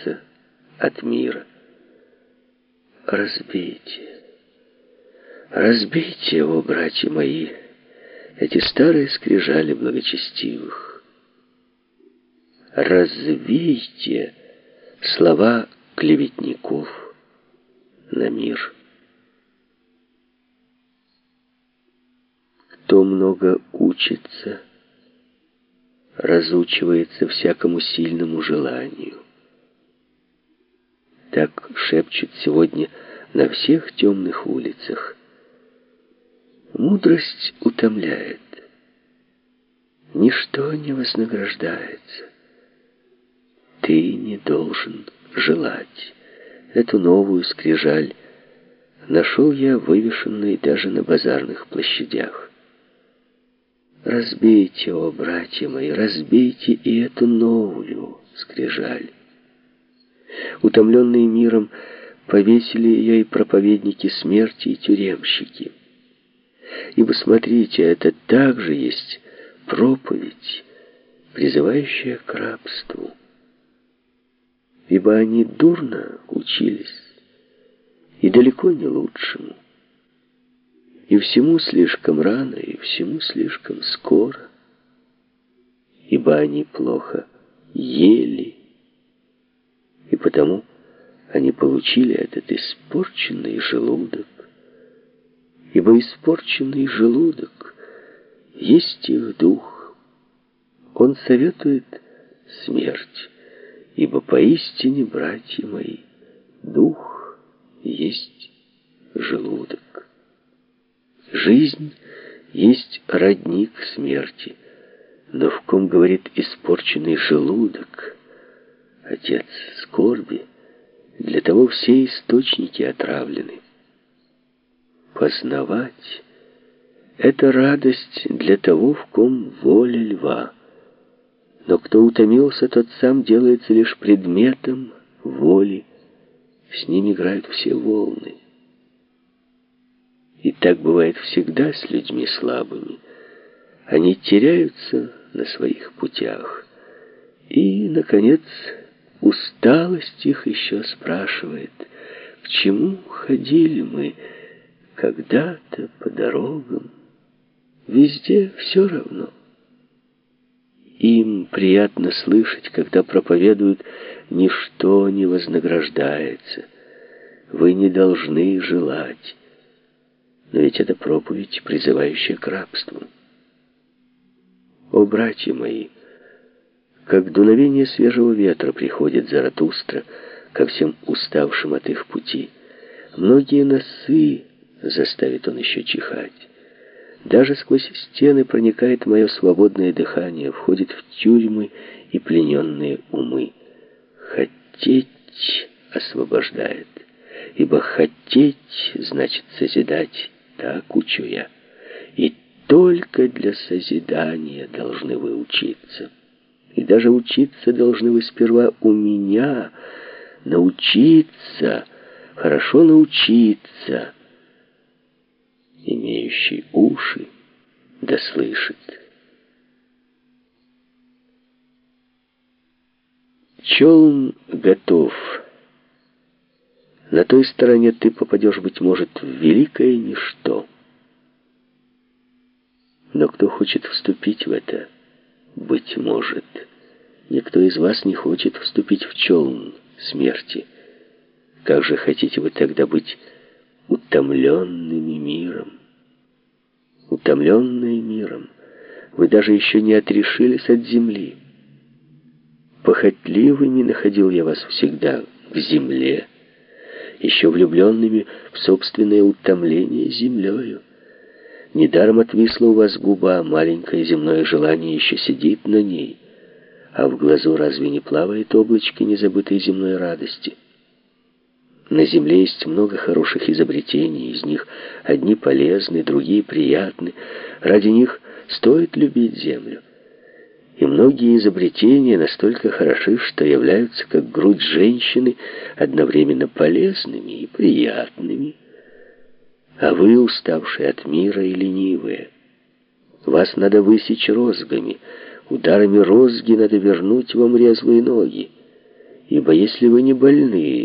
оторваться от мира. Разбейте, разбейте его, братья мои, эти старые скрижали благочестивых. Развейте слова клеветников на мир. Кто много учится, разучивается всякому сильному желанию. Так шепчут сегодня на всех темных улицах. Мудрость утомляет. Ничто не вознаграждается. Ты не должен желать. Эту новую скрижаль нашел я вывешенной даже на базарных площадях. Разбейте, о, братья мои, разбейте и эту новую скрижаль. Утомленные миром, повесили ее и проповедники смерти, и тюремщики. Ибо смотрите, это также есть проповедь, призывающая к рабству. Ибо они дурно учились, и далеко не лучшему. И всему слишком рано, и всему слишком скоро. Ибо они плохо ели, потому они получили этот испорченный желудок. Ибо испорченный желудок есть их дух. Он советует смерть, ибо поистине, братья мои, дух есть желудок. Жизнь есть родник смерти, но в ком, говорит, испорченный желудок, отец скорби, для того все источники отравлены. Познавать — это радость для того, в ком воля льва. Но кто утомился, тот сам делается лишь предметом воли. С ним играют все волны. И так бывает всегда с людьми слабыми. Они теряются на своих путях. И, наконец, усталость их еще спрашивает, к чему ходили мы когда-то по дорогам. Везде все равно. Им приятно слышать, когда проповедуют «ничто не вознаграждается». Вы не должны желать. Но ведь это проповедь, призывающая к рабству. О, братья мои, как дуновение свежего ветра приходит Заратустра ко всем уставшим от их пути. Многие носы заставит он еще чихать. Даже сквозь стены проникает мое свободное дыхание, входит в тюрьмы и плененные умы. Хотеть освобождает, ибо хотеть значит созидать так учу я. И только для созидания должны вы учиться. И даже учиться должны вы сперва у меня. Научиться, хорошо научиться. Имеющий уши да слышит. Челн готов. На той стороне ты попадешь, быть может, в великое ничто. Но кто хочет вступить в это, быть может, никто из вас не хочет вступить в челн смерти. Как же хотите вы тогда быть утомленными миром? Утомленные миром, вы даже еще не отрешились от земли. Похотливыми находил я вас всегда в земле, еще влюбленными в собственное утомление землею. Недаром отвисла у вас губа, маленькое земное желание еще сидит на ней, а в глазу разве не плавает облачко незабытой земной радости? На земле есть много хороших изобретений, из них одни полезны, другие приятны. Ради них стоит любить землю. И многие изобретения настолько хороши, что являются как грудь женщины одновременно полезными и приятными. А вы, уставшие от мира и ленивые, вас надо высечь розгами, ударами розги надо вернуть вам резвые ноги. Ибо если вы не больны,